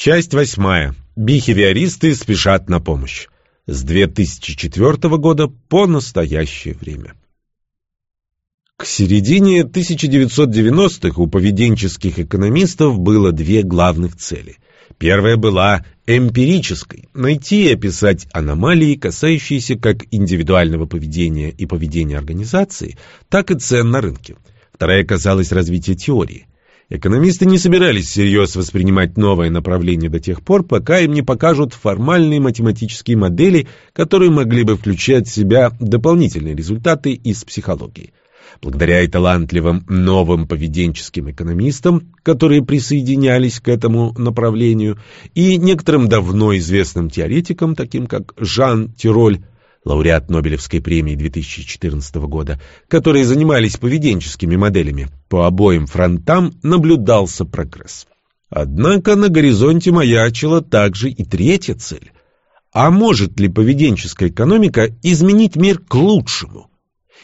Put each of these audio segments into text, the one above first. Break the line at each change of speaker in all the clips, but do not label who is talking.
Часть восьмая. Бихевиористы спешат на помощь. С 2004 года по настоящее время. К середине 1990-х у поведенческих экономистов было две главных цели. Первая была эмпирической – найти и описать аномалии, касающиеся как индивидуального поведения и поведения организации, так и цен на рынке. Вторая касалась развития теории. Экономисты не собирались всерьез воспринимать новое направление до тех пор, пока им не покажут формальные математические модели, которые могли бы включать в себя дополнительные результаты из психологии. Благодаря и талантливым новым поведенческим экономистам, которые присоединялись к этому направлению, и некоторым давно известным теоретикам, таким как Жан Тироль, лауреат Нобелевской премии 2014 года, которые занимались поведенческими моделями, по обоим фронтам наблюдался прогресс. Однако на горизонте маячила также и третья цель. А может ли поведенческая экономика изменить мир к лучшему?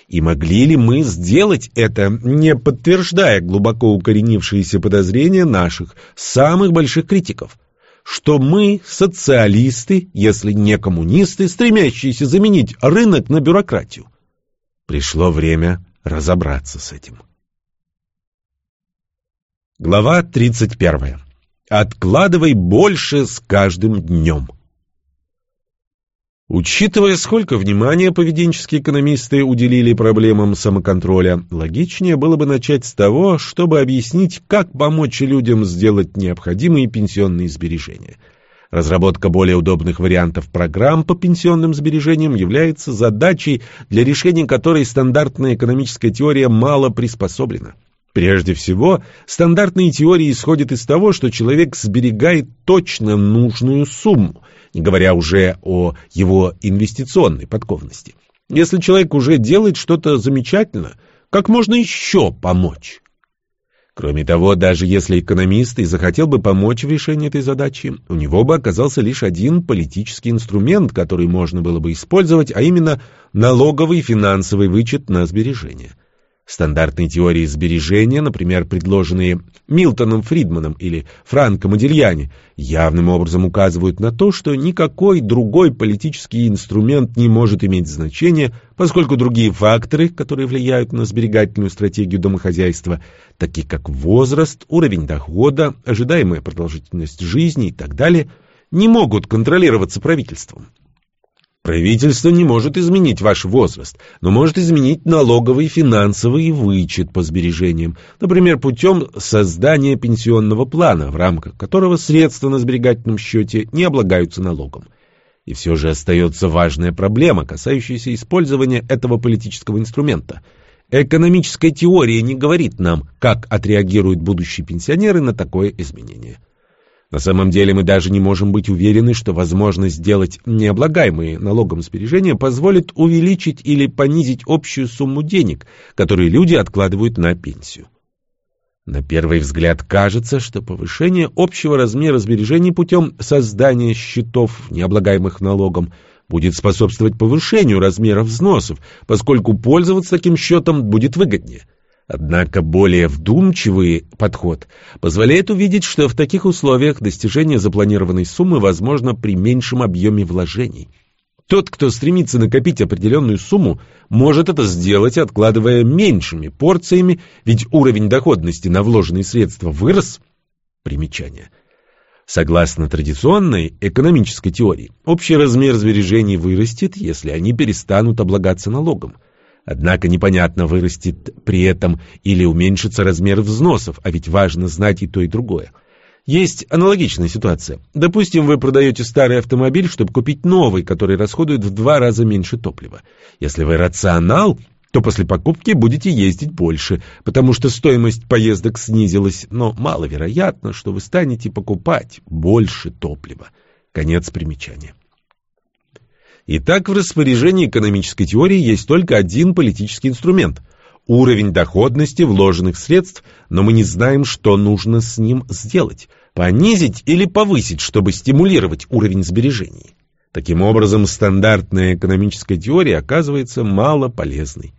И могли ли мы сделать это, не подтверждая глубоко укоренившиеся подозрения наших самых больших критиков? Что мы социалисты, если не коммунисты, стремящиеся заменить рынок на бюрократию. Пришло время разобраться с этим. Глава 31. Откладывай больше с каждым днем. Учитывая, сколько внимания поведенческие экономисты уделили проблемам самоконтроля, логичнее было бы начать с того, чтобы объяснить, как помочь людям сделать необходимые пенсионные сбережения. Разработка более удобных вариантов программ по пенсионным сбережениям является задачей, для решения которой стандартная экономическая теория мало приспособлена. Прежде всего, стандартные теории исходят из того, что человек сберегает точно нужную сумму – не говоря уже о его инвестиционной подкованности. Если человек уже делает что-то замечательно, как можно еще помочь? Кроме того, даже если экономист и захотел бы помочь в решении этой задачи, у него бы оказался лишь один политический инструмент, который можно было бы использовать, а именно налоговый финансовый вычет на сбережения – Стандартные теории сбережения, например, предложенные Милтоном Фридманом или Франко Модильяне, явным образом указывают на то, что никакой другой политический инструмент не может иметь значения, поскольку другие факторы, которые влияют на сберегательную стратегию домохозяйства, такие как возраст, уровень дохода, ожидаемая продолжительность жизни и так далее, не могут контролироваться правительством. Правительство не может изменить ваш возраст, но может изменить налоговый финансовый вычет по сбережениям, например, путем создания пенсионного плана, в рамках которого средства на сберегательном счете не облагаются налогом. И все же остается важная проблема, касающаяся использования этого политического инструмента. Экономическая теория не говорит нам, как отреагируют будущие пенсионеры на такое изменение. На самом деле мы даже не можем быть уверены, что возможность сделать необлагаемые налогом сбережения позволит увеличить или понизить общую сумму денег, которые люди откладывают на пенсию. На первый взгляд кажется, что повышение общего размера сбережений путем создания счетов, необлагаемых налогом, будет способствовать повышению размера взносов, поскольку пользоваться таким счетом будет выгоднее – Однако более вдумчивый подход позволяет увидеть, что в таких условиях достижение запланированной суммы возможно при меньшем объеме вложений. Тот, кто стремится накопить определенную сумму, может это сделать, откладывая меньшими порциями, ведь уровень доходности на вложенные средства вырос. Примечание. Согласно традиционной экономической теории, общий размер сбережений вырастет, если они перестанут облагаться налогом. Однако непонятно, вырастет при этом или уменьшится размер взносов, а ведь важно знать и то, и другое. Есть аналогичная ситуация. Допустим, вы продаете старый автомобиль, чтобы купить новый, который расходует в два раза меньше топлива. Если вы рационал, то после покупки будете ездить больше, потому что стоимость поездок снизилась, но маловероятно, что вы станете покупать больше топлива. Конец примечания. Итак, в распоряжении экономической теории есть только один политический инструмент – уровень доходности вложенных средств, но мы не знаем, что нужно с ним сделать – понизить или повысить, чтобы стимулировать уровень сбережений. Таким образом, стандартная экономическая теория оказывается мало полезной.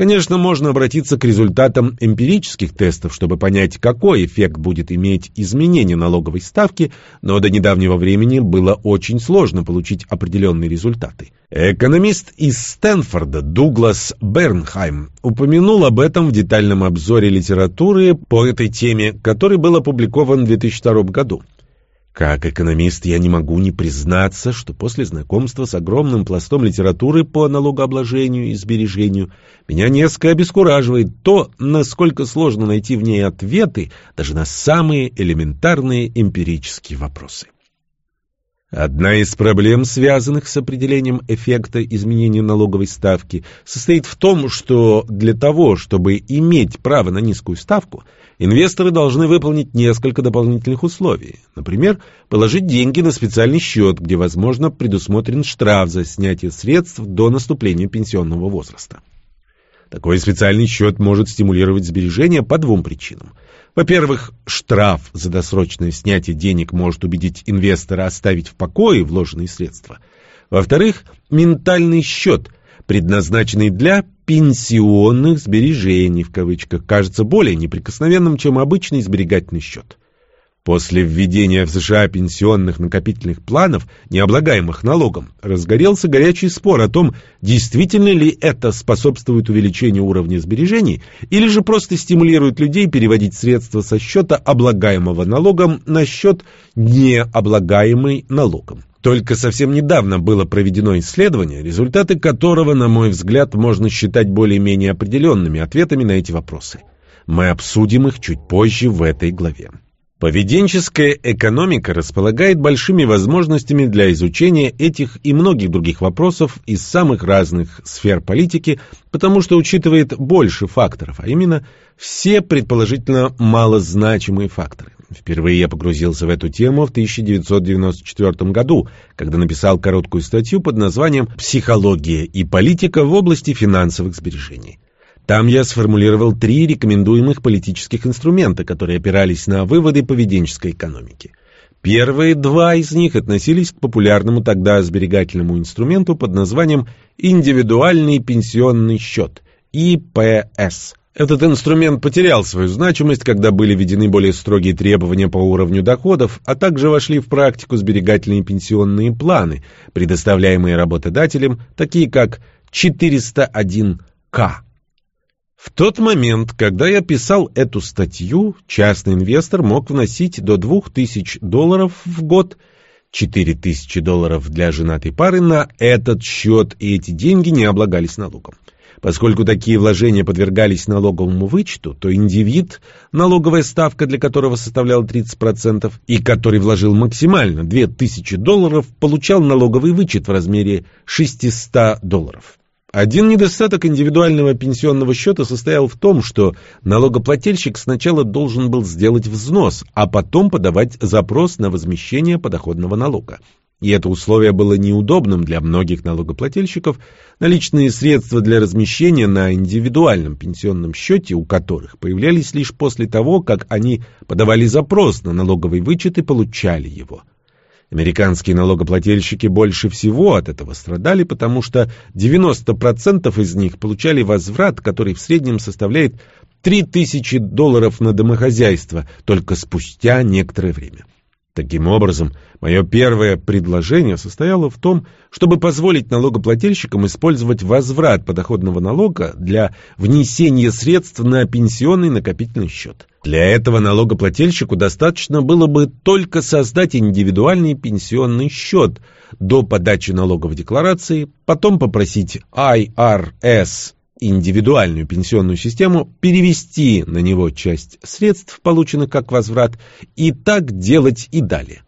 Конечно, можно обратиться к результатам эмпирических тестов, чтобы понять, какой эффект будет иметь изменение налоговой ставки, но до недавнего времени было очень сложно получить определенные результаты. Экономист из Стэнфорда Дуглас Бернхайм упомянул об этом в детальном обзоре литературы по этой теме, который был опубликован в 2002 году. Как экономист я не могу не признаться, что после знакомства с огромным пластом литературы по налогообложению и сбережению меня несколько обескураживает то, насколько сложно найти в ней ответы даже на самые элементарные эмпирические вопросы. Одна из проблем, связанных с определением эффекта изменения налоговой ставки, состоит в том, что для того, чтобы иметь право на низкую ставку, инвесторы должны выполнить несколько дополнительных условий. Например, положить деньги на специальный счет, где, возможно, предусмотрен штраф за снятие средств до наступления пенсионного возраста. Такой специальный счет может стимулировать сбережения по двум причинам. Во-первых, штраф за досрочное снятие денег может убедить инвестора оставить в покое вложенные средства. Во-вторых, ментальный счет, предназначенный для «пенсионных сбережений», в кавычках, кажется более неприкосновенным, чем обычный сберегательный счет. После введения в США пенсионных накопительных планов, не облагаемых налогом, разгорелся горячий спор о том, действительно ли это способствует увеличению уровня сбережений, или же просто стимулирует людей переводить средства со счета, облагаемого налогом, на счет, не облагаемый налогом. Только совсем недавно было проведено исследование, результаты которого, на мой взгляд, можно считать более-менее определенными ответами на эти вопросы. Мы обсудим их чуть позже в этой главе. Поведенческая экономика располагает большими возможностями для изучения этих и многих других вопросов из самых разных сфер политики, потому что учитывает больше факторов, а именно все предположительно малозначимые факторы. Впервые я погрузился в эту тему в 1994 году, когда написал короткую статью под названием «Психология и политика в области финансовых сбережений». Там я сформулировал три рекомендуемых политических инструмента, которые опирались на выводы поведенческой экономики. Первые два из них относились к популярному тогда сберегательному инструменту под названием «индивидуальный пенсионный счет» – ИПС. Этот инструмент потерял свою значимость, когда были введены более строгие требования по уровню доходов, а также вошли в практику сберегательные пенсионные планы, предоставляемые работодателям, такие как 401К. В тот момент, когда я писал эту статью, частный инвестор мог вносить до 2000 долларов в год, 4000 долларов для женатой пары на этот счет, и эти деньги не облагались налогом. Поскольку такие вложения подвергались налоговому вычету, то индивид, налоговая ставка для которого составляла 30%, и который вложил максимально 2000 долларов, получал налоговый вычет в размере 600 долларов. Один недостаток индивидуального пенсионного счета состоял в том, что налогоплательщик сначала должен был сделать взнос, а потом подавать запрос на возмещение подоходного налога. И это условие было неудобным для многих налогоплательщиков, наличные средства для размещения на индивидуальном пенсионном счете у которых появлялись лишь после того, как они подавали запрос на налоговый вычет и получали его. Американские налогоплательщики больше всего от этого страдали, потому что 90% из них получали возврат, который в среднем составляет 3000 долларов на домохозяйство только спустя некоторое время. Таким образом, мое первое предложение состояло в том, чтобы позволить налогоплательщикам использовать возврат подоходного налога для внесения средств на пенсионный накопительный счет. Для этого налогоплательщику достаточно было бы только создать индивидуальный пенсионный счет до подачи налоговой декларации, потом попросить IRS индивидуальную пенсионную систему, перевести на него часть средств, полученных как возврат, и так делать и далее.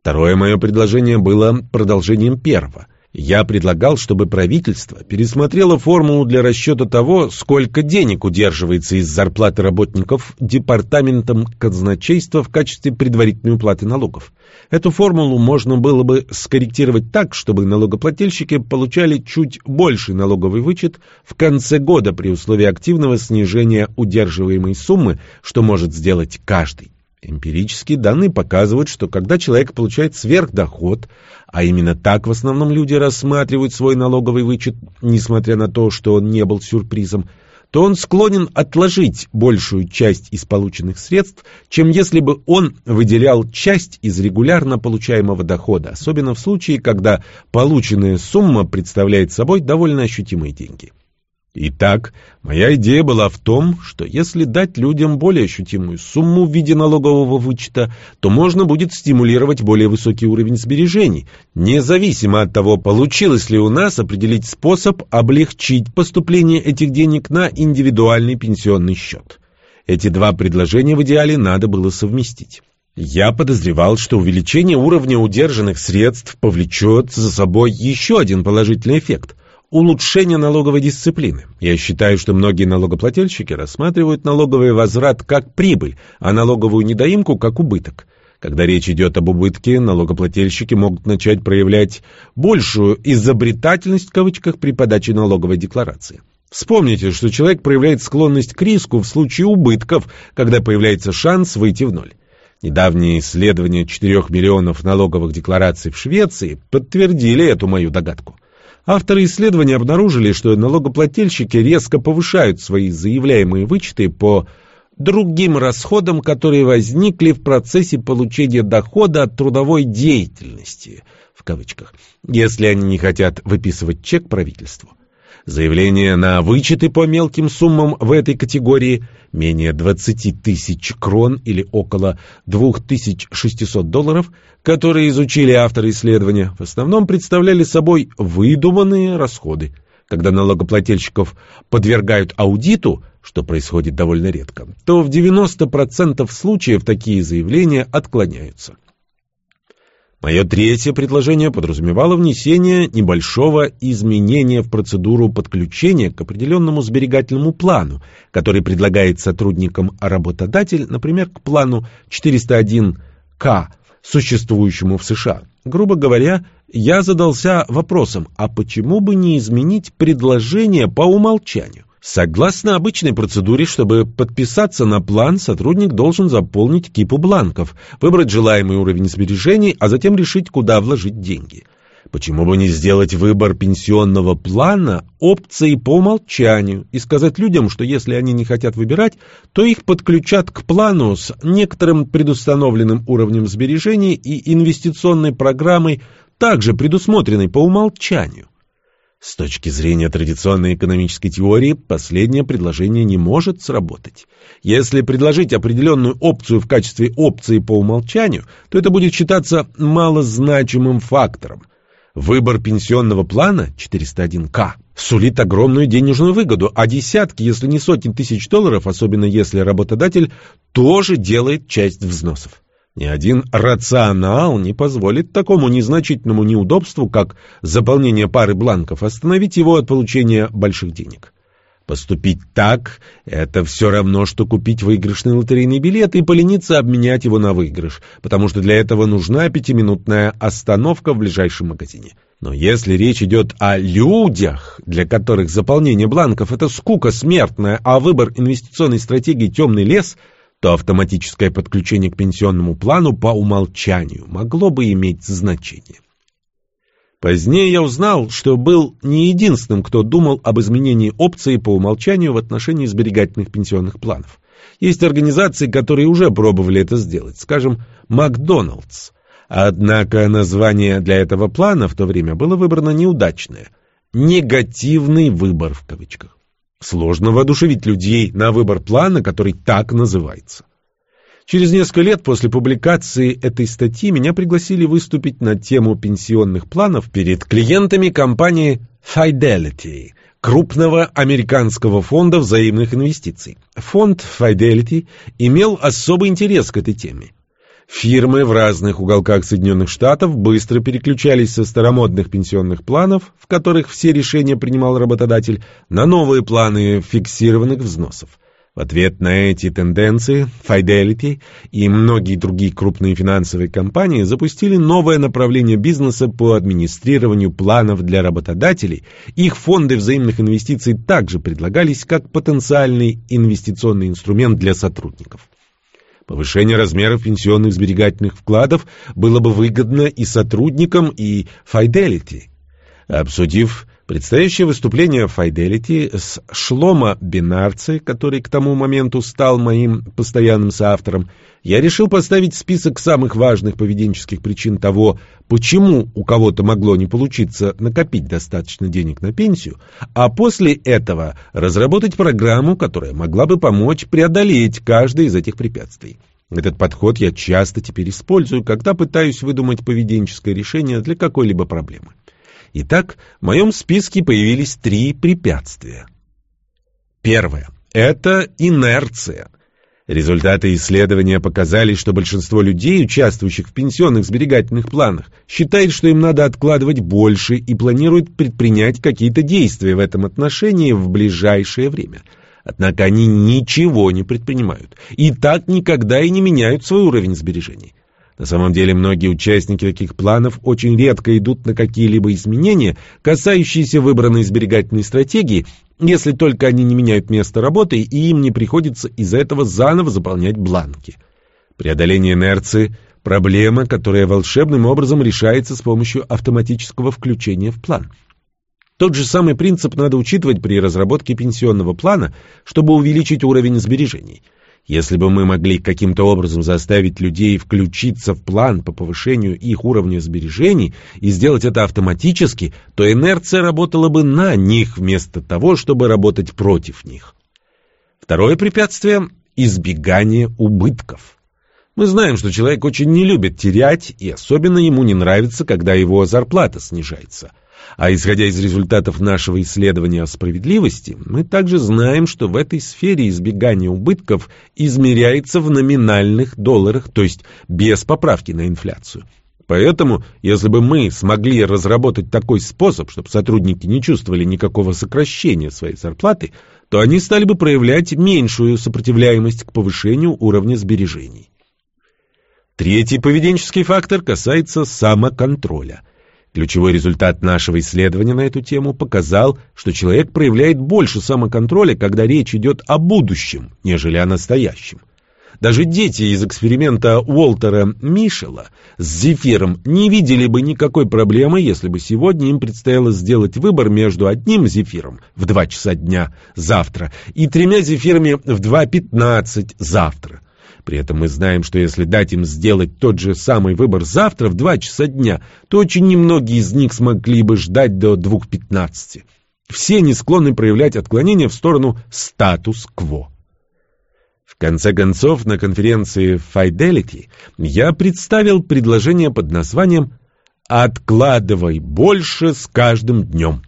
Второе мое предложение было продолжением первого. Я предлагал, чтобы правительство пересмотрело формулу для расчета того, сколько денег удерживается из зарплаты работников департаментом казначейства в качестве предварительной уплаты налогов. Эту формулу можно было бы скорректировать так, чтобы налогоплательщики получали чуть больший налоговый вычет в конце года при условии активного снижения удерживаемой суммы, что может сделать каждый. Эмпирические данные показывают, что когда человек получает сверхдоход, а именно так в основном люди рассматривают свой налоговый вычет, несмотря на то, что он не был сюрпризом, то он склонен отложить большую часть из полученных средств, чем если бы он выделял часть из регулярно получаемого дохода, особенно в случае, когда полученная сумма представляет собой довольно ощутимые деньги. Итак, моя идея была в том, что если дать людям более ощутимую сумму в виде налогового вычета, то можно будет стимулировать более высокий уровень сбережений, независимо от того, получилось ли у нас определить способ облегчить поступление этих денег на индивидуальный пенсионный счет. Эти два предложения в идеале надо было совместить. Я подозревал, что увеличение уровня удержанных средств повлечет за собой еще один положительный эффект – улучшение налоговой дисциплины. Я считаю, что многие налогоплательщики рассматривают налоговый возврат как прибыль, а налоговую недоимку как убыток. Когда речь идет об убытке, налогоплательщики могут начать проявлять большую «изобретательность» в кавычках при подаче налоговой декларации. Вспомните, что человек проявляет склонность к риску в случае убытков, когда появляется шанс выйти в ноль. Недавние исследования 4 миллионов налоговых деклараций в Швеции подтвердили эту мою догадку. Авторы исследования обнаружили, что налогоплательщики резко повышают свои заявляемые вычеты по другим расходам, которые возникли в процессе получения дохода от трудовой деятельности, в кавычках, если они не хотят выписывать чек правительству. Заявления на вычеты по мелким суммам в этой категории менее 20 тысяч крон или около 2600 долларов, которые изучили авторы исследования, в основном представляли собой выдуманные расходы. Когда налогоплательщиков подвергают аудиту, что происходит довольно редко, то в 90% случаев такие заявления отклоняются. Мое третье предложение подразумевало внесение небольшого изменения в процедуру подключения к определенному сберегательному плану, который предлагает сотрудникам работодатель, например, к плану 401К, существующему в США. Грубо говоря, я задался вопросом, а почему бы не изменить предложение по умолчанию? Согласно обычной процедуре, чтобы подписаться на план, сотрудник должен заполнить кипу бланков, выбрать желаемый уровень сбережений, а затем решить, куда вложить деньги. Почему бы не сделать выбор пенсионного плана опцией по умолчанию и сказать людям, что если они не хотят выбирать, то их подключат к плану с некоторым предустановленным уровнем сбережений и инвестиционной программой, также предусмотренной по умолчанию. С точки зрения традиционной экономической теории, последнее предложение не может сработать. Если предложить определенную опцию в качестве опции по умолчанию, то это будет считаться малозначимым фактором. Выбор пенсионного плана 401К сулит огромную денежную выгоду, а десятки, если не сотни тысяч долларов, особенно если работодатель, тоже делает часть взносов. Ни один рационал не позволит такому незначительному неудобству, как заполнение пары бланков, остановить его от получения больших денег. Поступить так – это все равно, что купить выигрышный лотерейный билет и полениться обменять его на выигрыш, потому что для этого нужна пятиминутная остановка в ближайшем магазине. Но если речь идет о людях, для которых заполнение бланков – это скука смертная, а выбор инвестиционной стратегии «темный лес» – то автоматическое подключение к пенсионному плану по умолчанию могло бы иметь значение. Позднее я узнал, что был не единственным, кто думал об изменении опции по умолчанию в отношении сберегательных пенсионных планов. Есть организации, которые уже пробовали это сделать, скажем, Макдоналдс. Однако название для этого плана в то время было выбрано неудачное. «Негативный выбор» в кавычках. Сложно воодушевить людей на выбор плана, который так называется. Через несколько лет после публикации этой статьи меня пригласили выступить на тему пенсионных планов перед клиентами компании Fidelity, крупного американского фонда взаимных инвестиций. Фонд Fidelity имел особый интерес к этой теме. Фирмы в разных уголках Соединенных Штатов быстро переключались со старомодных пенсионных планов, в которых все решения принимал работодатель, на новые планы фиксированных взносов. В ответ на эти тенденции Fidelity и многие другие крупные финансовые компании запустили новое направление бизнеса по администрированию планов для работодателей. Их фонды взаимных инвестиций также предлагались как потенциальный инвестиционный инструмент для сотрудников. Повышение размеров пенсионных сберегательных вкладов было бы выгодно и сотрудникам, и Fidelity. Обсудив Предстоящее выступление Fidelity с Шлома Бинарце, который к тому моменту стал моим постоянным соавтором, я решил поставить список самых важных поведенческих причин того, почему у кого-то могло не получиться накопить достаточно денег на пенсию, а после этого разработать программу, которая могла бы помочь преодолеть каждое из этих препятствий. Этот подход я часто теперь использую, когда пытаюсь выдумать поведенческое решение для какой-либо проблемы. Итак, в моем списке появились три препятствия. Первое. Это инерция. Результаты исследования показали, что большинство людей, участвующих в пенсионных сберегательных планах, считает, что им надо откладывать больше и планирует предпринять какие-то действия в этом отношении в ближайшее время. Однако они ничего не предпринимают и так никогда и не меняют свой уровень сбережений. На самом деле многие участники таких планов очень редко идут на какие-либо изменения, касающиеся выбранной сберегательной стратегии, если только они не меняют место работы и им не приходится из-за этого заново заполнять бланки. Преодоление инерции – проблема, которая волшебным образом решается с помощью автоматического включения в план. Тот же самый принцип надо учитывать при разработке пенсионного плана, чтобы увеличить уровень сбережений – если бы мы могли каким-то образом заставить людей включиться в план по повышению их уровня сбережений и сделать это автоматически, то инерция работала бы на них вместо того, чтобы работать против них. Второе препятствие – избегание убытков. Мы знаем, что человек очень не любит терять, и особенно ему не нравится, когда его зарплата снижается – а исходя из результатов нашего исследования о справедливости, мы также знаем, что в этой сфере избегание убытков измеряется в номинальных долларах, то есть без поправки на инфляцию. Поэтому, если бы мы смогли разработать такой способ, чтобы сотрудники не чувствовали никакого сокращения своей зарплаты, то они стали бы проявлять меньшую сопротивляемость к повышению уровня сбережений. Третий поведенческий фактор касается самоконтроля – Ключевой результат нашего исследования на эту тему показал, что человек проявляет больше самоконтроля, когда речь идет о будущем, нежели о настоящем. Даже дети из эксперимента Уолтера Мишела с зефиром не видели бы никакой проблемы, если бы сегодня им предстояло сделать выбор между одним зефиром в 2 часа дня завтра и тремя зефирами в 2.15 завтра. При этом мы знаем, что если дать им сделать тот же самый выбор завтра в 2 часа дня, то очень немногие из них смогли бы ждать до 2.15. Все не склонны проявлять отклонения в сторону статус-кво. В конце концов, на конференции Fidelity я представил предложение под названием «Откладывай больше с каждым днем».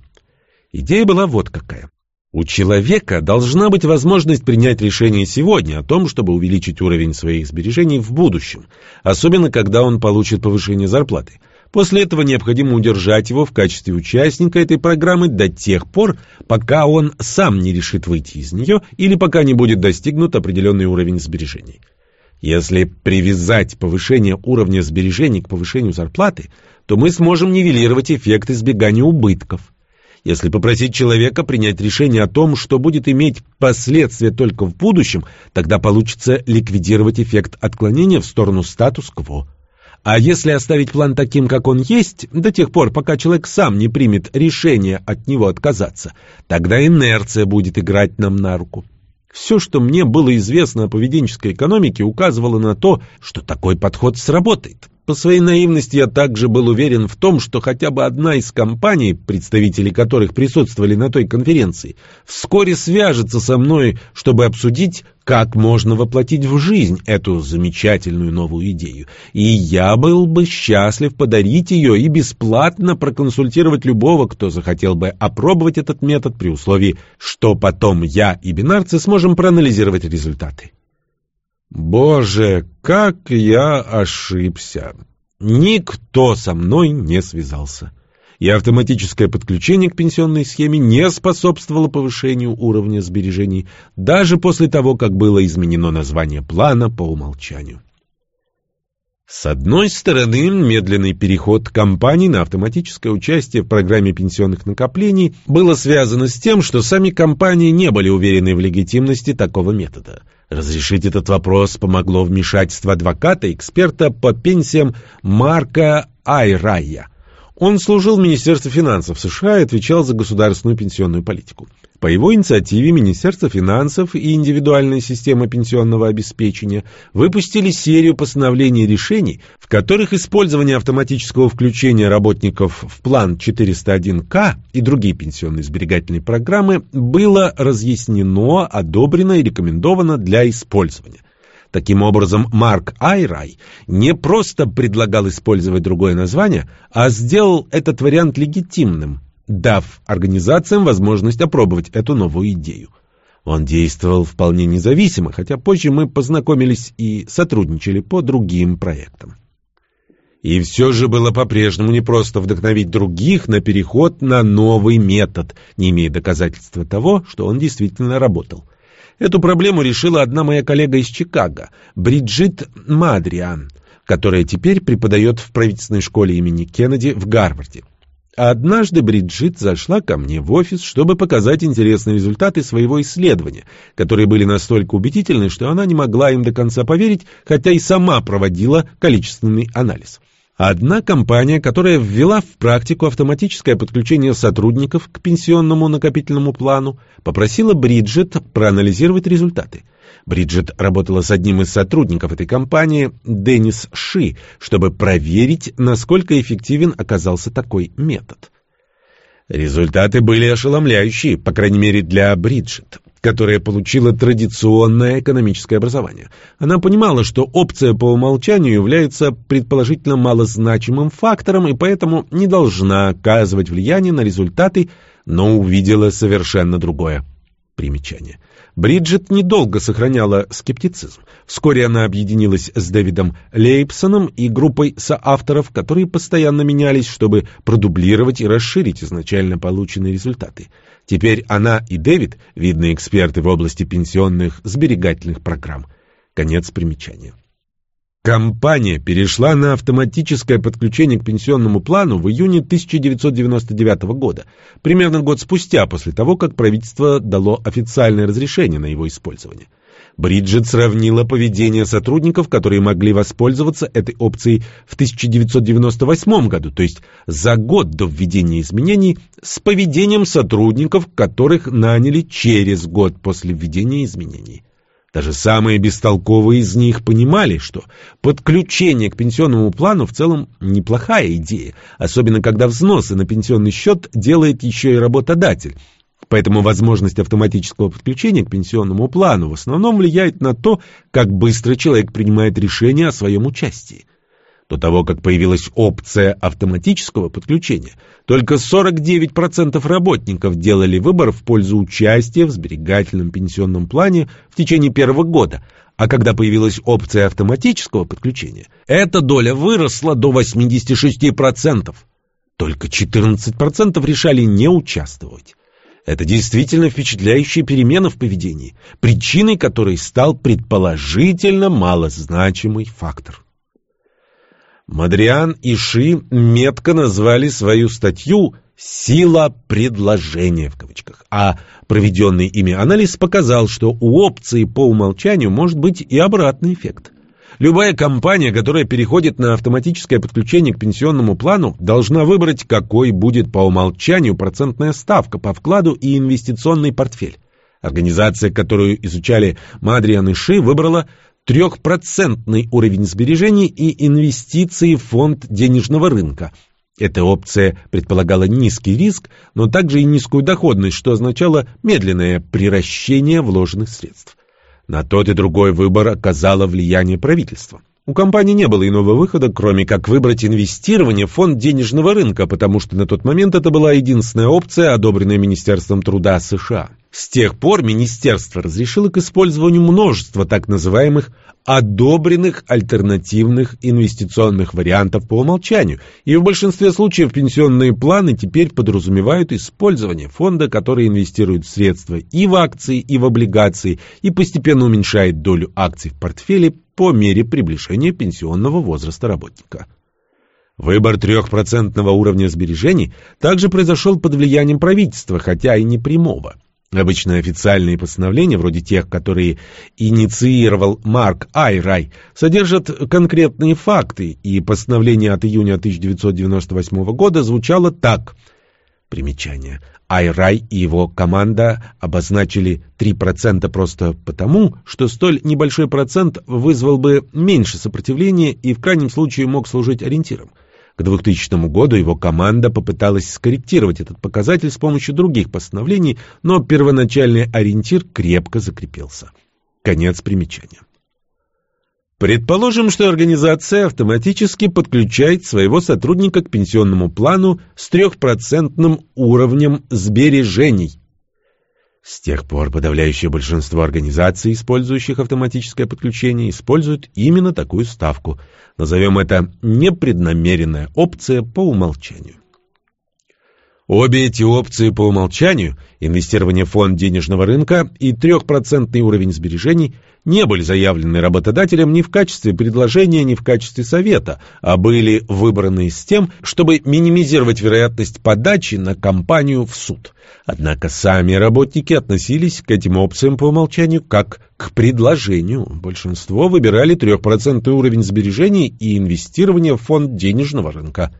Идея была вот какая. У человека должна быть возможность принять решение сегодня о том, чтобы увеличить уровень своих сбережений в будущем, особенно когда он получит повышение зарплаты. После этого необходимо удержать его в качестве участника этой программы до тех пор, пока он сам не решит выйти из нее или пока не будет достигнут определенный уровень сбережений. Если привязать повышение уровня сбережений к повышению зарплаты, то мы сможем нивелировать эффект избегания убытков – если попросить человека принять решение о том, что будет иметь последствия только в будущем, тогда получится ликвидировать эффект отклонения в сторону статус-кво. А если оставить план таким, как он есть, до тех пор, пока человек сам не примет решение от него отказаться, тогда инерция будет играть нам на руку. Все, что мне было известно о поведенческой экономике, указывало на то, что такой подход сработает. По своей наивности я также был уверен в том, что хотя бы одна из компаний, представители которых присутствовали на той конференции, вскоре свяжется со мной, чтобы обсудить, как можно воплотить в жизнь эту замечательную новую идею. И я был бы счастлив подарить ее и бесплатно проконсультировать любого, кто захотел бы опробовать этот метод при условии, что потом я и бинарцы сможем проанализировать результаты. Боже, как я ошибся! Никто со мной не связался. И автоматическое подключение к пенсионной схеме не способствовало повышению уровня сбережений даже после того, как было изменено название плана по умолчанию. С одной стороны, медленный переход компаний на автоматическое участие в программе пенсионных накоплений было связано с тем, что сами компании не были уверены в легитимности такого метода. Разрешить этот вопрос помогло вмешательство адвоката-эксперта по пенсиям Марка Айрая – он служил в Министерстве финансов США и отвечал за государственную пенсионную политику. По его инициативе Министерство финансов и индивидуальная система пенсионного обеспечения выпустили серию постановлений и решений, в которых использование автоматического включения работников в план 401К и другие пенсионные сберегательные программы было разъяснено, одобрено и рекомендовано для использования. Таким образом, Марк Айрай не просто предлагал использовать другое название, а сделал этот вариант легитимным, дав организациям возможность опробовать эту новую идею. Он действовал вполне независимо, хотя позже мы познакомились и сотрудничали по другим проектам. И все же было по-прежнему непросто вдохновить других на переход на новый метод, не имея доказательства того, что он действительно работал – Эту проблему решила одна моя коллега из Чикаго, Бриджит Мадриан, которая теперь преподает в правительственной школе имени Кеннеди в Гарварде. Однажды Бриджит зашла ко мне в офис, чтобы показать интересные результаты своего исследования, которые были настолько убедительны, что она не могла им до конца поверить, хотя и сама проводила количественный анализ. Одна компания, которая ввела в практику автоматическое подключение сотрудников к пенсионному накопительному плану, попросила Бриджит проанализировать результаты. Бриджит работала с одним из сотрудников этой компании, Деннис Ши, чтобы проверить, насколько эффективен оказался такой метод. Результаты были ошеломляющие, по крайней мере для Бриджит которая получила традиционное экономическое образование. Она понимала, что опция по умолчанию является предположительно малозначимым фактором и поэтому не должна оказывать влияние на результаты, но увидела совершенно другое. Примечание. Бриджит недолго сохраняла скептицизм. Вскоре она объединилась с Дэвидом Лейпсоном и группой соавторов, которые постоянно менялись, чтобы продублировать и расширить изначально полученные результаты. Теперь она и Дэвид – видные эксперты в области пенсионных сберегательных программ. Конец примечания. Компания перешла на автоматическое подключение к пенсионному плану в июне 1999 года, примерно год спустя после того, как правительство дало официальное разрешение на его использование. Бриджит сравнила поведение сотрудников, которые могли воспользоваться этой опцией в 1998 году, то есть за год до введения изменений, с поведением сотрудников, которых наняли через год после введения изменений. Даже самые бестолковые из них понимали, что подключение к пенсионному плану в целом неплохая идея, особенно когда взносы на пенсионный счет делает еще и работодатель. Поэтому возможность автоматического подключения к пенсионному плану в основном влияет на то, как быстро человек принимает решение о своем участии. До того, как появилась опция автоматического подключения, только 49% работников делали выбор в пользу участия в сберегательном пенсионном плане в течение первого года, а когда появилась опция автоматического подключения, эта доля выросла до 86%. Только 14% решали не участвовать. Это действительно впечатляющая перемена в поведении, причиной которой стал предположительно малозначимый фактор. Мадриан и Ши метко назвали свою статью «Сила предложения» в кавычках, а проведенный ими анализ показал, что у опции по умолчанию может быть и обратный эффект. Любая компания, которая переходит на автоматическое подключение к пенсионному плану, должна выбрать, какой будет по умолчанию процентная ставка по вкладу и инвестиционный портфель. Организация, которую изучали Мадриан и Ши, выбрала трехпроцентный уровень сбережений и инвестиции в фонд денежного рынка. Эта опция предполагала низкий риск, но также и низкую доходность, что означало медленное приращение вложенных средств. На тот и другой выбор оказало влияние правительства. У компании не было иного выхода, кроме как выбрать инвестирование в фонд денежного рынка, потому что на тот момент это была единственная опция, одобренная Министерством труда США. С тех пор министерство разрешило к использованию множество так называемых одобренных альтернативных инвестиционных вариантов по умолчанию, и в большинстве случаев пенсионные планы теперь подразумевают использование фонда, который инвестирует средства и в акции, и в облигации, и постепенно уменьшает долю акций в портфеле по мере приближения пенсионного возраста работника. Выбор трехпроцентного уровня сбережений также произошел под влиянием правительства, хотя и не прямого. Обычно официальные постановления, вроде тех, которые инициировал Марк Айрай, содержат конкретные факты, и постановление от июня 1998 года звучало так. Примечание. Айрай и его команда обозначили 3% просто потому, что столь небольшой процент вызвал бы меньше сопротивления и в крайнем случае мог служить ориентиром. К 2000 году его команда попыталась скорректировать этот показатель с помощью других постановлений, но первоначальный ориентир крепко закрепился. Конец примечания. Предположим, что организация автоматически подключает своего сотрудника к пенсионному плану с трехпроцентным уровнем сбережений. С тех пор подавляющее большинство организаций, использующих автоматическое подключение, используют именно такую ставку. Назовем это непреднамеренная опция по умолчанию. Обе эти опции по умолчанию, инвестирование в фонд денежного рынка и трехпроцентный уровень сбережений, не были заявлены работодателем ни в качестве предложения, ни в качестве совета, а были выбраны с тем, чтобы минимизировать вероятность подачи на компанию в суд. Однако сами работники относились к этим опциям по умолчанию как к предложению. Большинство выбирали трехпроцентный уровень сбережений и инвестирования в фонд денежного рынка.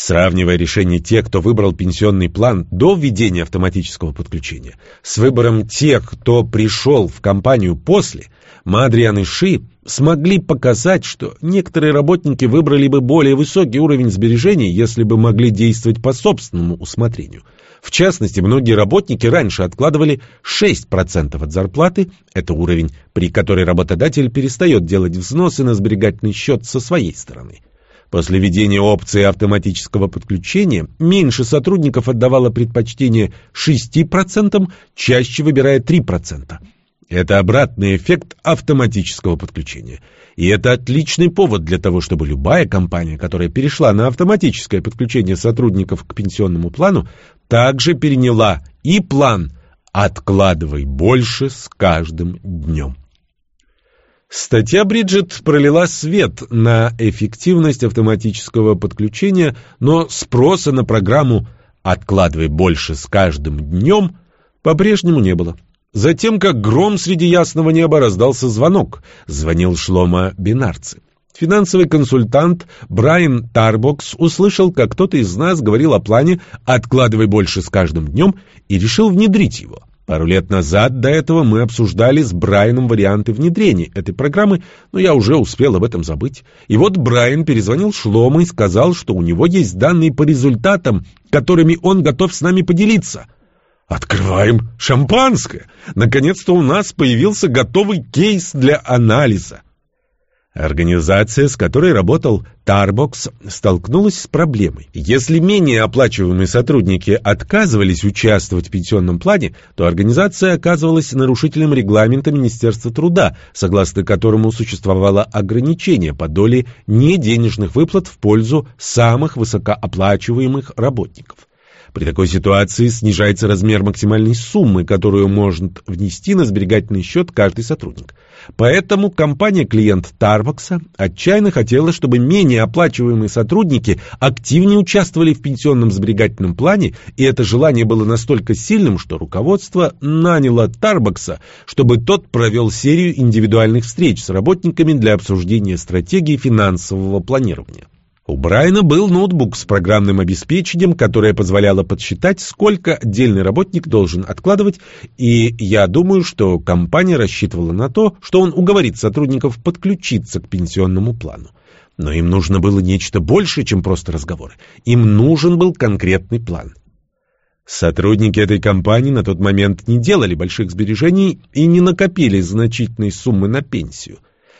Сравнивая решение тех, кто выбрал пенсионный план до введения автоматического подключения, с выбором тех, кто пришел в компанию после, Мадриан и Ши смогли показать, что некоторые работники выбрали бы более высокий уровень сбережений, если бы могли действовать по собственному усмотрению. В частности, многие работники раньше откладывали 6% от зарплаты, это уровень, при который работодатель перестает делать взносы на сберегательный счет со своей стороны. После введения опции автоматического подключения меньше сотрудников отдавало предпочтение 6%, чаще выбирая 3%. Это обратный эффект автоматического подключения. И это отличный повод для того, чтобы любая компания, которая перешла на автоматическое подключение сотрудников к пенсионному плану, также переняла и план «Откладывай больше с каждым днем». Статья Бриджит пролила свет на эффективность автоматического подключения, но спроса на программу «Откладывай больше с каждым днем» по-прежнему не было. Затем, как гром среди ясного неба, раздался звонок. Звонил Шлома Бинарци. Финансовый консультант Брайан Тарбокс услышал, как кто-то из нас говорил о плане «откладывай больше с каждым днем» и решил внедрить его. Пару лет назад до этого мы обсуждали с Брайаном варианты внедрения этой программы, но я уже успел об этом забыть. И вот Брайан перезвонил Шлома и сказал, что у него есть данные по результатам, которыми он готов с нами поделиться. Открываем шампанское. Наконец-то у нас появился готовый кейс для анализа. Организация, с которой работал Тарбокс, столкнулась с проблемой. Если менее оплачиваемые сотрудники отказывались участвовать в пенсионном плане, то организация оказывалась нарушителем регламента Министерства труда, согласно которому существовало ограничение по доле неденежных выплат в пользу самых высокооплачиваемых работников. При такой ситуации снижается размер максимальной суммы, которую может внести на сберегательный счет каждый сотрудник. Поэтому компания-клиент Тарбокса отчаянно хотела, чтобы менее оплачиваемые сотрудники активнее участвовали в пенсионном сберегательном плане, и это желание было настолько сильным, что руководство наняло Тарбокса, чтобы тот провел серию индивидуальных встреч с работниками для обсуждения стратегии финансового планирования. У Брайана был ноутбук с программным обеспечением, которое позволяло подсчитать, сколько отдельный работник должен откладывать, и я думаю, что компания рассчитывала на то, что он уговорит сотрудников подключиться к пенсионному плану. Но им нужно было нечто большее, чем просто разговоры. Им нужен был конкретный план. Сотрудники этой компании на тот момент не делали больших сбережений и не накопили значительные суммы на пенсию.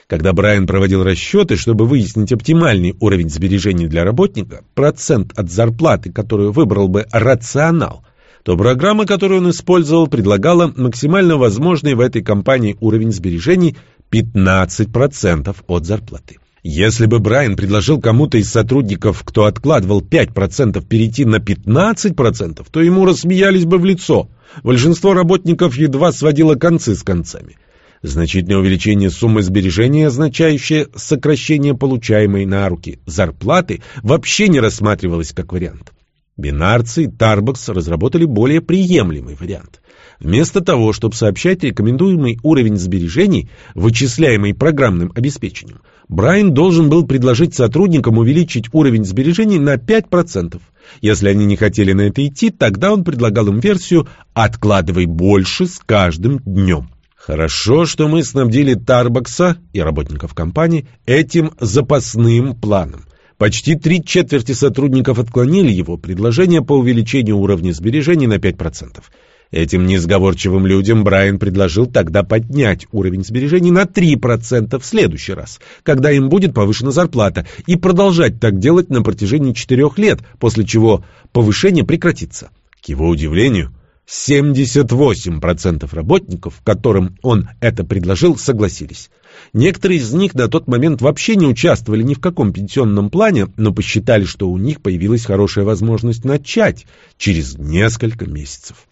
Когда Брайан проводил расчеты, чтобы выяснить оптимальный уровень сбережений для работника, процент от зарплаты, которую выбрал бы рационал, то программа, которую он использовал, предлагала максимально возможный в этой компании уровень сбережений 15% от зарплаты. Если бы Брайан предложил кому-то из сотрудников, кто откладывал 5%, перейти на 15%, то ему рассмеялись бы в лицо. Большинство работников едва сводило концы с концами. Значительное увеличение суммы сбережений, означающее сокращение получаемой на руки зарплаты, вообще не рассматривалось как вариант. Бинарцы и Тарбокс разработали более приемлемый вариант. Вместо того, чтобы сообщать рекомендуемый уровень сбережений, вычисляемый программным обеспечением, Брайан должен был предложить сотрудникам увеличить уровень сбережений на 5%. Если они не хотели на это идти, тогда он предлагал им версию «откладывай больше с каждым днем». Хорошо, что мы снабдили Тарбокса и работников компании этим запасным планом. Почти три четверти сотрудников отклонили его предложение по увеличению уровня сбережений на 5%. Этим несговорчивым людям Брайан предложил тогда поднять уровень сбережений на 3% в следующий раз, когда им будет повышена зарплата, и продолжать так делать на протяжении четырех лет, после чего повышение прекратится. К его удивлению, 78% работников, которым он это предложил, согласились. Некоторые из них на тот момент вообще не участвовали ни в каком пенсионном плане, но посчитали, что у них появилась хорошая возможность начать через несколько месяцев.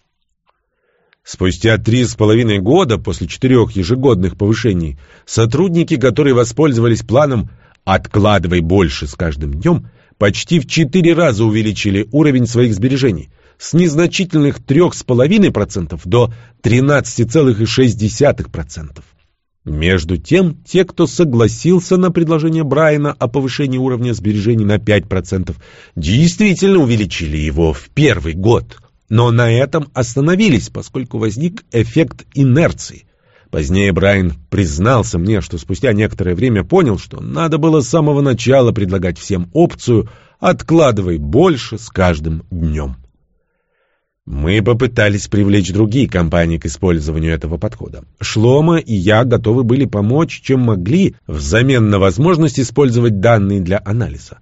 Спустя три с половиной года после четырех ежегодных повышений сотрудники, которые воспользовались планом «откладывай больше с каждым днем», почти в четыре раза увеличили уровень своих сбережений – с незначительных 3,5% до 13,6%. Между тем, те, кто согласился на предложение Брайана о повышении уровня сбережений на 5%, действительно увеличили его в первый год. Но на этом остановились, поскольку возник эффект инерции. Позднее Брайан признался мне, что спустя некоторое время понял, что надо было с самого начала предлагать всем опцию «откладывай больше с каждым днем». Мы попытались привлечь другие компании к использованию этого подхода. Шлома и я готовы были помочь, чем могли, взамен на возможность использовать данные для анализа.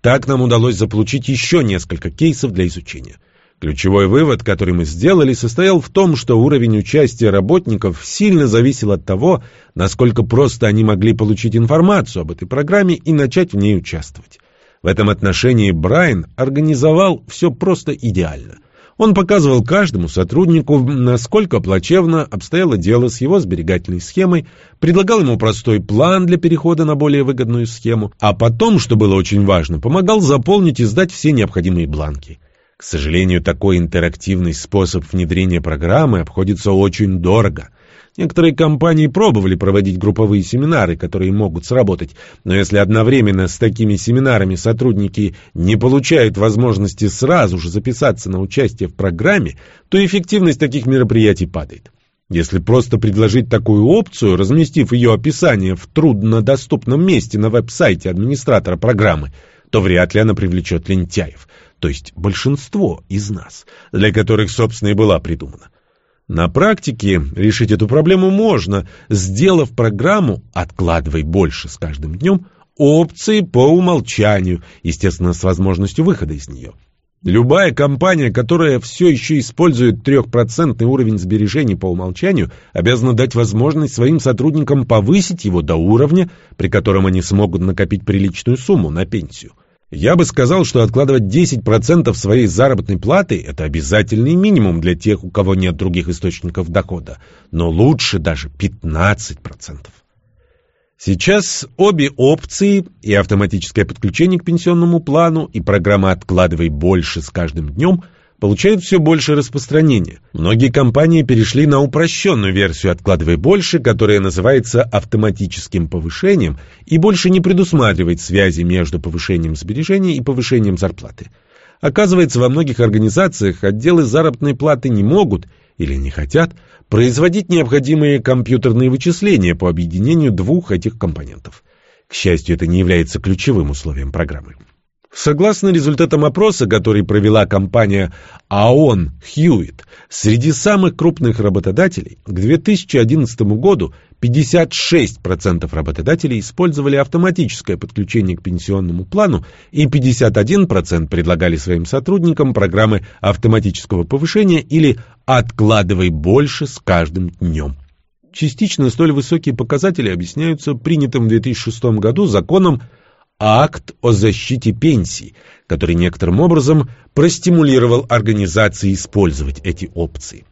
Так нам удалось заполучить еще несколько кейсов для изучения. Ключевой вывод, который мы сделали, состоял в том, что уровень участия работников сильно зависел от того, насколько просто они могли получить информацию об этой программе и начать в ней участвовать. В этом отношении Брайан организовал все просто идеально – он показывал каждому сотруднику, насколько плачевно обстояло дело с его сберегательной схемой, предлагал ему простой план для перехода на более выгодную схему, а потом, что было очень важно, помогал заполнить и сдать все необходимые бланки. К сожалению, такой интерактивный способ внедрения программы обходится очень дорого – Некоторые компании пробовали проводить групповые семинары, которые могут сработать, но если одновременно с такими семинарами сотрудники не получают возможности сразу же записаться на участие в программе, то эффективность таких мероприятий падает. Если просто предложить такую опцию, разместив ее описание в труднодоступном месте на веб-сайте администратора программы, то вряд ли она привлечет лентяев, то есть большинство из нас, для которых, собственно, и была придумана. На практике решить эту проблему можно, сделав программу «Откладывай больше с каждым днем» опции по умолчанию, естественно, с возможностью выхода из нее. Любая компания, которая все еще использует трехпроцентный уровень сбережений по умолчанию, обязана дать возможность своим сотрудникам повысить его до уровня, при котором они смогут накопить приличную сумму на пенсию. Я бы сказал, что откладывать 10% своей заработной платы – это обязательный минимум для тех, у кого нет других источников дохода, но лучше даже 15%. Сейчас обе опции, и автоматическое подключение к пенсионному плану, и программа «Откладывай больше с каждым днем» – получают все больше распространения. Многие компании перешли на упрощенную версию «Откладывай больше», которая называется автоматическим повышением и больше не предусматривает связи между повышением сбережений и повышением зарплаты. Оказывается, во многих организациях отделы заработной платы не могут или не хотят производить необходимые компьютерные вычисления по объединению двух этих компонентов. К счастью, это не является ключевым условием программы. Согласно результатам опроса, который провела компания АОН Хьюит, среди самых крупных работодателей к 2011 году 56% работодателей использовали автоматическое подключение к пенсионному плану и 51% предлагали своим сотрудникам программы автоматического повышения или «откладывай больше с каждым днем». Частично столь высокие показатели объясняются принятым в 2006 году законом акт о защите пенсий, который некоторым образом простимулировал организации использовать эти опции.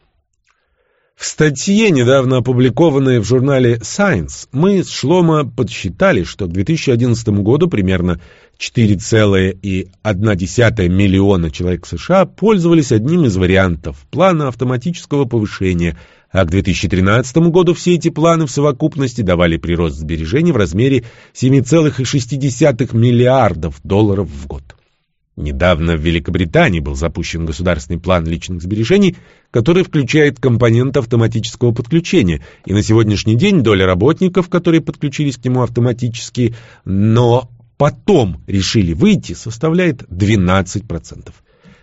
В статье, недавно опубликованной в журнале Science, мы с Шлома подсчитали, что к 2011 году примерно 4,1 миллиона человек США пользовались одним из вариантов плана автоматического повышения, а к 2013 году все эти планы в совокупности давали прирост сбережений в размере 7,6 миллиардов долларов в год. Недавно в Великобритании был запущен государственный план личных сбережений, который включает компонент автоматического подключения, и на сегодняшний день доля работников, которые подключились к нему автоматически, но потом решили выйти, составляет 12%.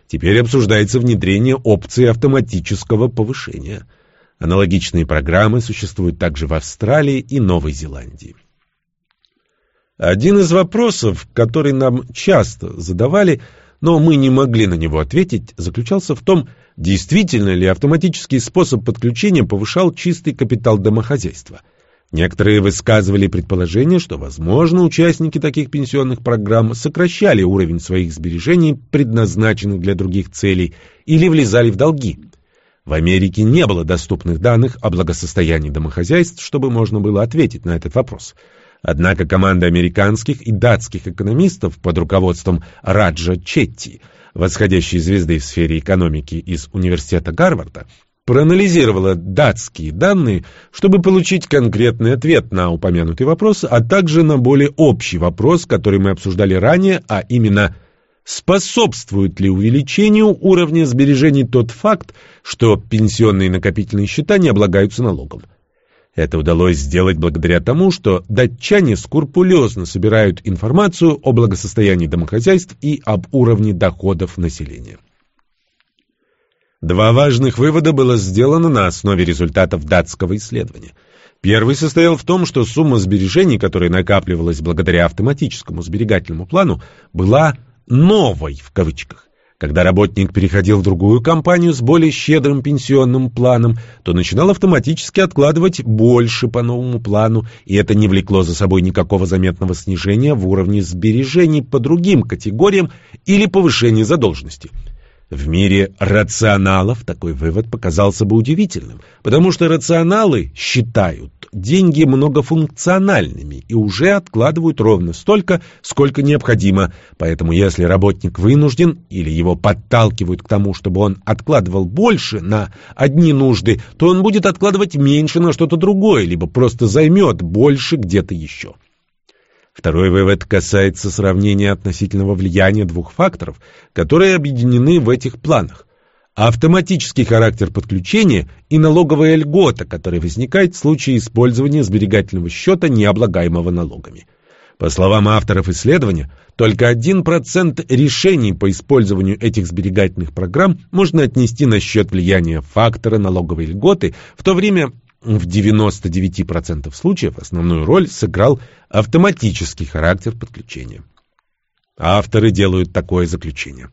Теперь обсуждается внедрение опции автоматического повышения. Аналогичные программы существуют также в Австралии и Новой Зеландии. Один из вопросов, который нам часто задавали, но мы не могли на него ответить, заключался в том, действительно ли автоматический способ подключения повышал чистый капитал домохозяйства. Некоторые высказывали предположение, что, возможно, участники таких пенсионных программ сокращали уровень своих сбережений, предназначенных для других целей, или влезали в долги. В Америке не было доступных данных о благосостоянии домохозяйств, чтобы можно было ответить на этот вопрос – Однако команда американских и датских экономистов под руководством Раджа Четти, восходящей звезды в сфере экономики из университета Гарварда, проанализировала датские данные, чтобы получить конкретный ответ на упомянутый вопрос, а также на более общий вопрос, который мы обсуждали ранее, а именно способствует ли увеличению уровня сбережений тот факт, что пенсионные накопительные счета не облагаются налогом. Это удалось сделать благодаря тому, что датчане скрупулезно собирают информацию о благосостоянии домохозяйств и об уровне доходов населения. Два важных вывода было сделано на основе результатов датского исследования. Первый состоял в том, что сумма сбережений, которая накапливалась благодаря автоматическому сберегательному плану, была «новой» в кавычках. Когда работник переходил в другую компанию с более щедрым пенсионным планом, то начинал автоматически откладывать больше по новому плану, и это не влекло за собой никакого заметного снижения в уровне сбережений по другим категориям или повышения задолженности. В мире рационалов такой вывод показался бы удивительным, потому что рационалы считают деньги многофункциональными и уже откладывают ровно столько, сколько необходимо, поэтому если работник вынужден или его подталкивают к тому, чтобы он откладывал больше на одни нужды, то он будет откладывать меньше на что-то другое, либо просто займет больше где-то еще. Второй вывод касается сравнения относительного влияния двух факторов, которые объединены в этих планах. Автоматический характер подключения и налоговая льгота, которая возникает в случае использования сберегательного счета, не облагаемого налогами. По словам авторов исследования, только 1% решений по использованию этих сберегательных программ можно отнести на счет влияния фактора налоговой льготы, в то время в 99% случаев основную роль сыграл автоматический характер подключения. Авторы делают такое заключение.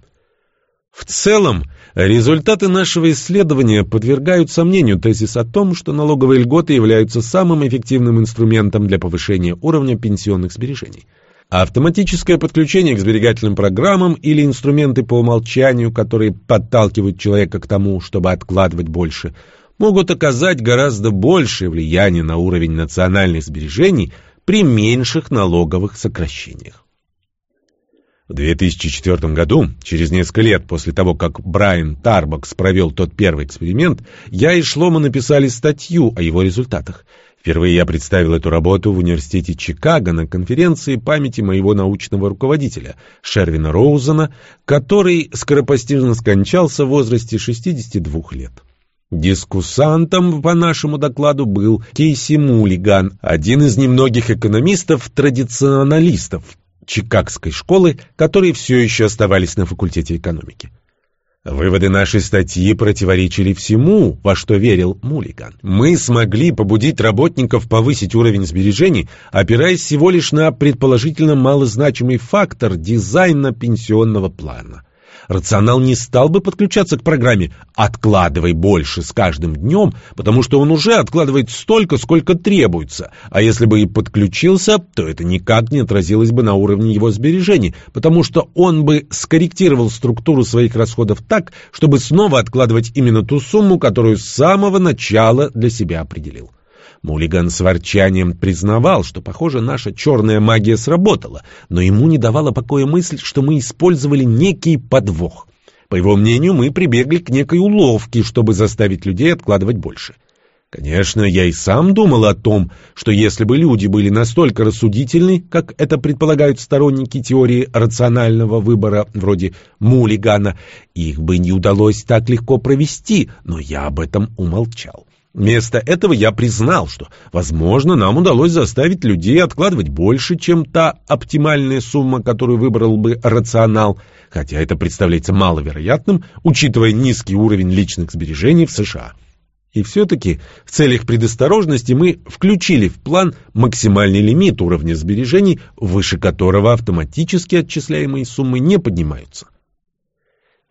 В целом, результаты нашего исследования подвергают сомнению тезис о том, что налоговые льготы являются самым эффективным инструментом для повышения уровня пенсионных сбережений. Автоматическое подключение к сберегательным программам или инструменты по умолчанию, которые подталкивают человека к тому, чтобы откладывать больше – могут оказать гораздо большее влияние на уровень национальных сбережений при меньших налоговых сокращениях. В 2004 году, через несколько лет после того, как Брайан Тарбокс провел тот первый эксперимент, я и Шлома написали статью о его результатах. Впервые я представил эту работу в университете Чикаго на конференции памяти моего научного руководителя Шервина Роузена, который скоропостижно скончался в возрасте 62 лет. Дискуссантом по нашему докладу был Кейси Мулиган, один из немногих экономистов-традиционалистов Чикагской школы, которые все еще оставались на факультете экономики. Выводы нашей статьи противоречили всему, во что верил Мулиган. Мы смогли побудить работников повысить уровень сбережений, опираясь всего лишь на предположительно малозначимый фактор дизайна пенсионного плана – Рационал не стал бы подключаться к программе «откладывай больше с каждым днем», потому что он уже откладывает столько, сколько требуется. А если бы и подключился, то это никак не отразилось бы на уровне его сбережений, потому что он бы скорректировал структуру своих расходов так, чтобы снова откладывать именно ту сумму, которую с самого начала для себя определил. Мулиган с ворчанием признавал, что, похоже, наша черная магия сработала, но ему не давала покоя мысль, что мы использовали некий подвох. По его мнению, мы прибегли к некой уловке, чтобы заставить людей откладывать больше. Конечно, я и сам думал о том, что если бы люди были настолько рассудительны, как это предполагают сторонники теории рационального выбора вроде Мулигана, их бы не удалось так легко провести, но я об этом умолчал. Вместо этого я признал, что, возможно, нам удалось заставить людей откладывать больше, чем та оптимальная сумма, которую выбрал бы рационал, хотя это представляется маловероятным, учитывая низкий уровень личных сбережений в США. И все-таки в целях предосторожности мы включили в план максимальный лимит уровня сбережений, выше которого автоматически отчисляемые суммы не поднимаются.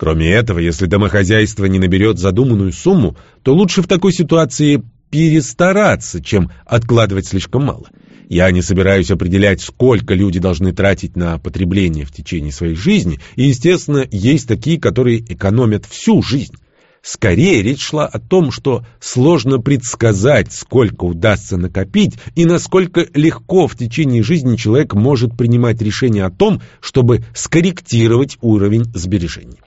Кроме этого, если домохозяйство не наберет задуманную сумму, то лучше в такой ситуации перестараться, чем откладывать слишком мало. Я не собираюсь определять, сколько люди должны тратить на потребление в течение своей жизни, и, естественно, есть такие, которые экономят всю жизнь. Скорее речь шла о том, что сложно предсказать, сколько удастся накопить и насколько легко в течение жизни человек может принимать решение о том, чтобы скорректировать уровень сбережений.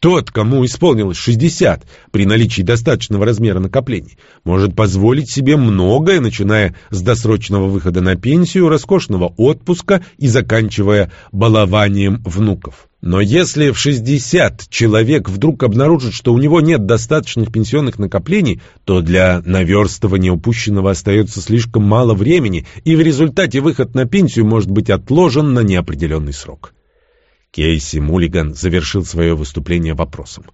Тот, кому исполнилось 60 при наличии достаточного размера накоплений, может позволить себе многое, начиная с досрочного выхода на пенсию, роскошного отпуска и заканчивая балованием внуков. Но если в 60 человек вдруг обнаружит, что у него нет достаточных пенсионных накоплений, то для наверстывания упущенного остается слишком мало времени, и в результате выход на пенсию может быть отложен на неопределенный срок. Кейси Мулиган завершил свое выступление вопросом.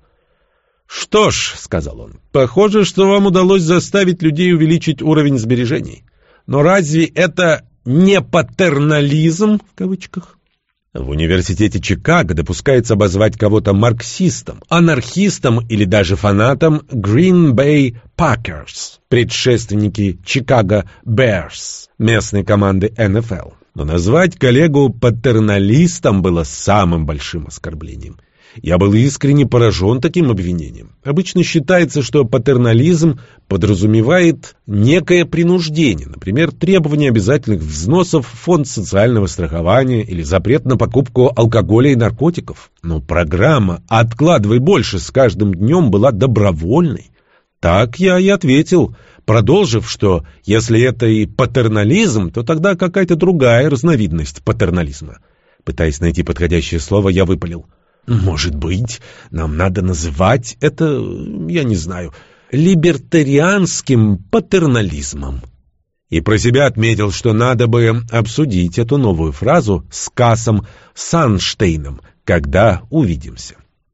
«Что ж», — сказал он, — «похоже, что вам удалось заставить людей увеличить уровень сбережений. Но разве это не патернализм, в кавычках?» В университете Чикаго допускается обозвать кого-то марксистом, анархистом или даже фанатом Green Bay Packers, предшественники Чикаго Bears, местной команды НФЛ. Но назвать коллегу патерналистом было самым большим оскорблением. Я был искренне поражен таким обвинением. Обычно считается, что патернализм подразумевает некое принуждение, например, требование обязательных взносов в фонд социального страхования или запрет на покупку алкоголя и наркотиков. Но программа «Откладывай больше» с каждым днем была добровольной. Так я и ответил, продолжив, что если это и патернализм, то тогда какая-то другая разновидность патернализма. Пытаясь найти подходящее слово, я выпалил. Может быть, нам надо называть это, я не знаю, либертарианским патернализмом. И про себя отметил, что надо бы обсудить эту новую фразу с Кассом Санштейном, когда увидимся.